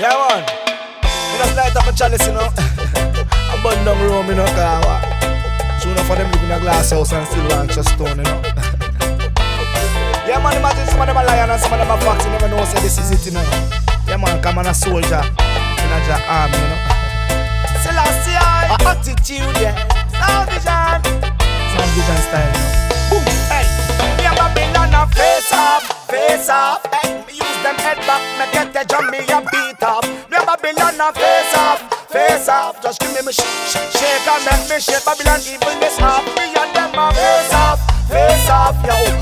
Yeah, man. Me just light up a chalice, you know. I'm burn down Rome, you know, what? Soon enough for them live in a glass house and still ranch a stone, you know. yeah, man, imagine some of them a lion and some of them a fox, you never know, say this is it, you know. Yeah, man, come on a soldier in a Jah army, you know. Selassie, a attitude, yeah. Sound vision. Sound vision style, you know. Boom, hey. Me a Babylon face off, face off. Hey, them head back, me get the drum, me a beat up. Me a Babylon a face off, face off. Just give me me sh sh shake and make me shake. Babylon evilness off. Me and them a face off, face off, yo.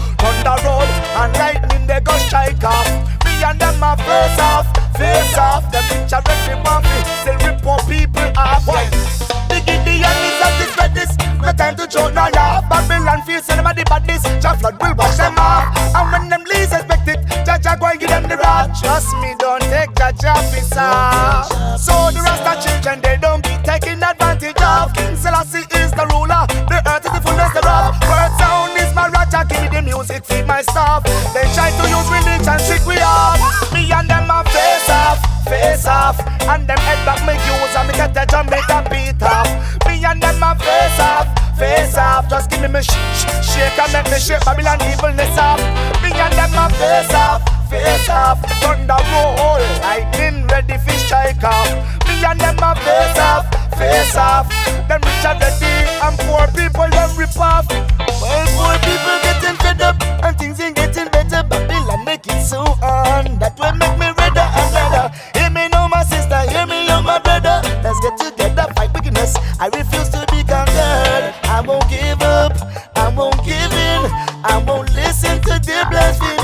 So the Rasta children they don't be taking advantage of. King Selassie is the ruler. The earth is the fullness thereof. Word sound is my Raja. Give me the music, feed my stuff. They try to use religion, trick we off. Me and them a face off, face off. And them head back me use and me get the drum make a beat off. Me and them a face off, face off. Just give me me sh sh shake and make me shake Babylon evilness off. Me and them a face off, face off. Thunder roll, lightning ready for strike off. Me and them a face off, face off. Them rich and ready and poor people them rip off. Well, poor people getting fed up and things ain't getting better. Babylon make it so on. That will make me redder and redder. Hear me now, my sister. Hear me, young my brother. Let's get together, fight wickedness. I refuse to be conquered. I won't give up. I won't give in. I won't listen to the blaspheming.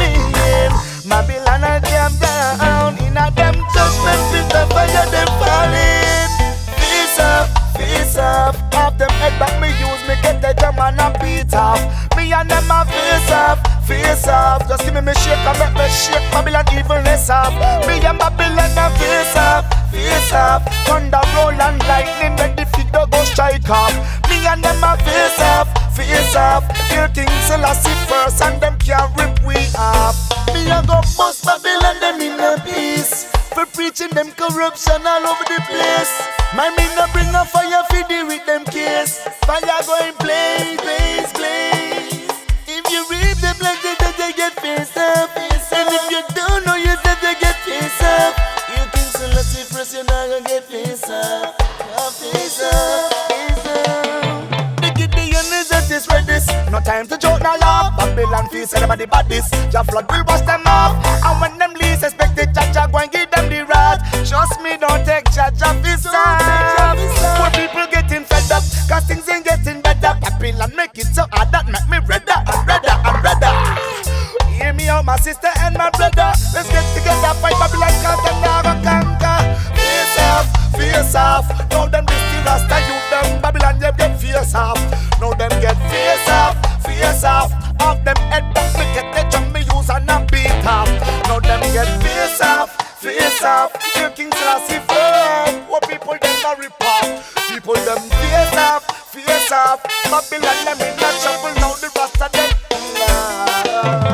Babylon I jam down. In a them judgment pit of fire, them falling. Face off, face off. Have them head back, me use me get the drum and a beat off. Me and them a face off, face off. Just give me me shake and make me shake Babylon evilness off. Me and Babylon a face off, face off. Thunder roll and lightning make the figure go strike off. Me and them a face off, face off. Hear King Selassie first and them can't rip we off. Me a go bust Babylon them in a piece. For preaching them corruption all over the place. My me no bring a fire for deal with them case. Fire going blaze, blaze, blaze. If you reap the blessings that they get face up. And if you don't know you said they get face up. You can Selassie first, you're not gonna get. Face up, face up. No time to joke, no laugh. Babylon feels everybody bad this. Jah flood will bust them off. And when them least expect it, Jah Jah go and give them the wrath. Trust me, don't take Jah Jah for some. Poor people getting fed up, cause things ain't getting better. Babylon make it so hard that make me redder and redder and redder. Hear me out, my sister and my brother. Let's get together, fight Babylon, cause them never conquer. Face off, face off. Now them this the Rasta, you them Babylon, you get face off. Now them get face off, face off. Off them head back, me get the drum, me use and a beat off. Now them get face off, face off. Your King Selassie firm. What people them a rip off. People them face off, face off. Babylon them in a trouble, now the Rasta them.